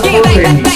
Marco Remix.